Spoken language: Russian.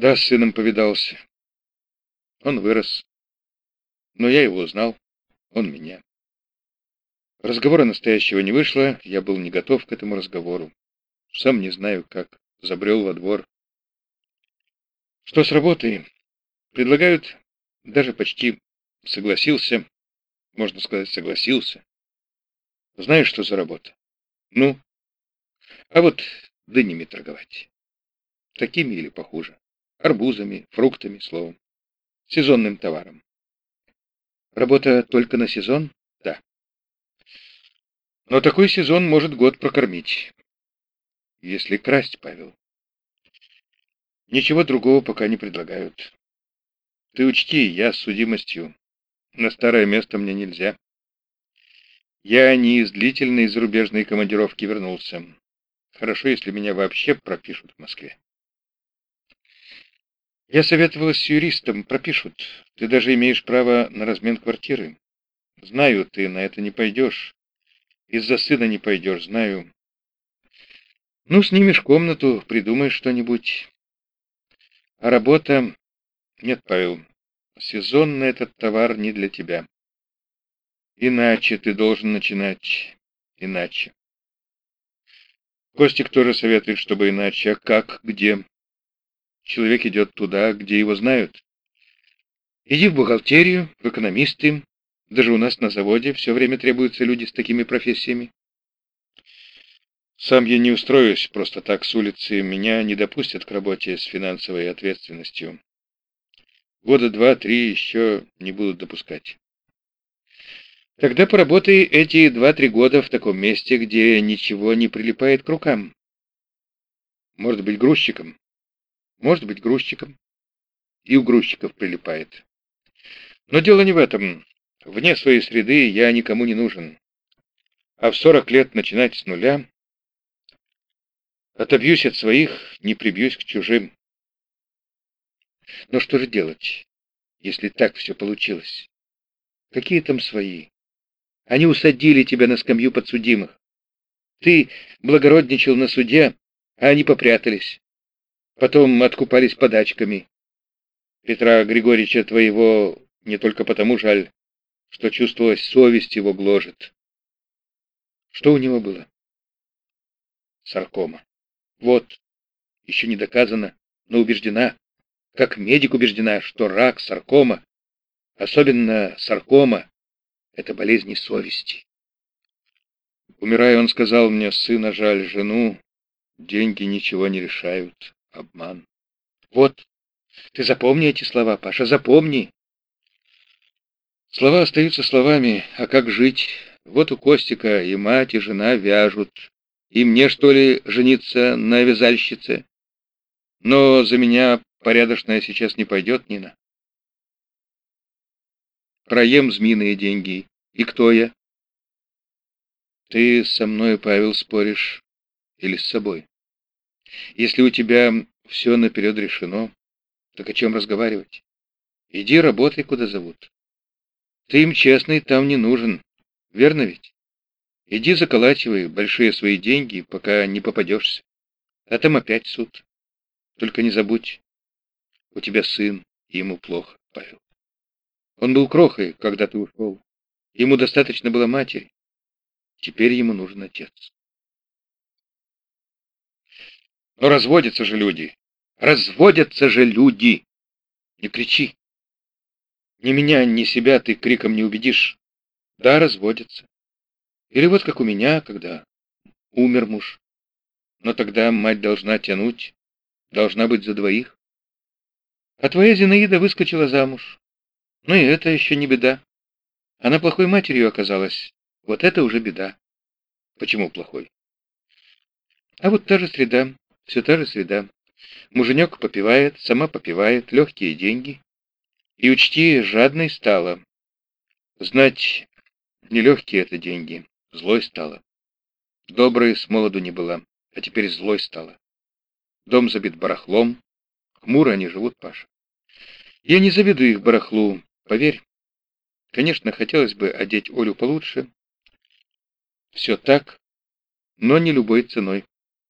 Да, с сыном повидался. Он вырос. Но я его узнал, он меня. Разговора настоящего не вышло, я был не готов к этому разговору. Сам не знаю, как. Забрел во двор. Что с работой? Предлагают, даже почти согласился, можно сказать, согласился. Знаешь, что за работа? Ну? А вот дынями торговать. Такими или похуже. Арбузами, фруктами, словом. Сезонным товаром. Работа только на сезон? Да. Но такой сезон может год прокормить. Если красть, Павел. Ничего другого пока не предлагают. Ты учти, я с судимостью. На старое место мне нельзя. Я не из длительной зарубежной командировки вернулся. Хорошо, если меня вообще пропишут в Москве. Я советовалась с юристом, пропишут. Ты даже имеешь право на размен квартиры. Знаю, ты на это не пойдешь. Из-за сына не пойдешь, знаю. Ну, снимешь комнату, придумаешь что-нибудь. А работа... Нет, Павел, сезонный этот товар не для тебя. Иначе ты должен начинать. Иначе. Костик тоже советует, чтобы иначе. А как, где? Человек идет туда, где его знают. Иди в бухгалтерию, в экономисты. Даже у нас на заводе все время требуются люди с такими профессиями. Сам я не устроюсь просто так с улицы. Меня не допустят к работе с финансовой ответственностью. Года два-три еще не будут допускать. Тогда поработай эти два-три года в таком месте, где ничего не прилипает к рукам. Может быть, грузчиком. Может быть, грузчиком. И у грузчиков прилипает. Но дело не в этом. Вне своей среды я никому не нужен. А в сорок лет начинать с нуля... Отобьюсь от своих, не прибьюсь к чужим. Но что же делать, если так все получилось? Какие там свои? Они усадили тебя на скамью подсудимых. Ты благородничал на суде, а они попрятались. Потом откупались подачками. Петра Григорьевича твоего не только потому жаль, что чувствовалась совесть его гложет. Что у него было? Саркома. Вот, еще не доказано, но убеждена, как медик убеждена, что рак, саркома, особенно саркома, это болезни совести. Умирая, он сказал мне, сына жаль, жену, деньги ничего не решают, обман. Вот, ты запомни эти слова, Паша, запомни. Слова остаются словами, а как жить? Вот у Костика и мать, и жена вяжут. И мне, что ли, жениться на вязальщице? Но за меня порядочная сейчас не пойдет, Нина. Проем змеиные деньги. И кто я? Ты со мной, Павел, споришь или с собой? Если у тебя все наперед решено, так о чем разговаривать? Иди работай, куда зовут. Ты им честный там не нужен, верно ведь? Иди заколачивай большие свои деньги, пока не попадешься. А там опять суд. Только не забудь, у тебя сын, и ему плохо, Павел. Он был крохой, когда ты ушел. Ему достаточно было матери. Теперь ему нужен отец. Но разводятся же люди. Разводятся же люди. Не кричи. Ни меня, ни себя ты криком не убедишь. Да, разводятся. Или вот как у меня, когда умер муж. Но тогда мать должна тянуть, должна быть за двоих. А твоя Зинаида выскочила замуж. Ну и это еще не беда. Она плохой матерью оказалась. Вот это уже беда. Почему плохой? А вот та же среда, все та же среда. Муженек попивает, сама попивает, легкие деньги. И учти, жадной стала. Знать, нелегкие это деньги, злой стала. Доброй с молоду не была, а теперь злой стала. Дом забит барахлом. Хмуро они живут, Паша. Я не завидую их барахлу, поверь. Конечно, хотелось бы одеть Олю получше. Все так, но не любой ценой.